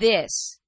this.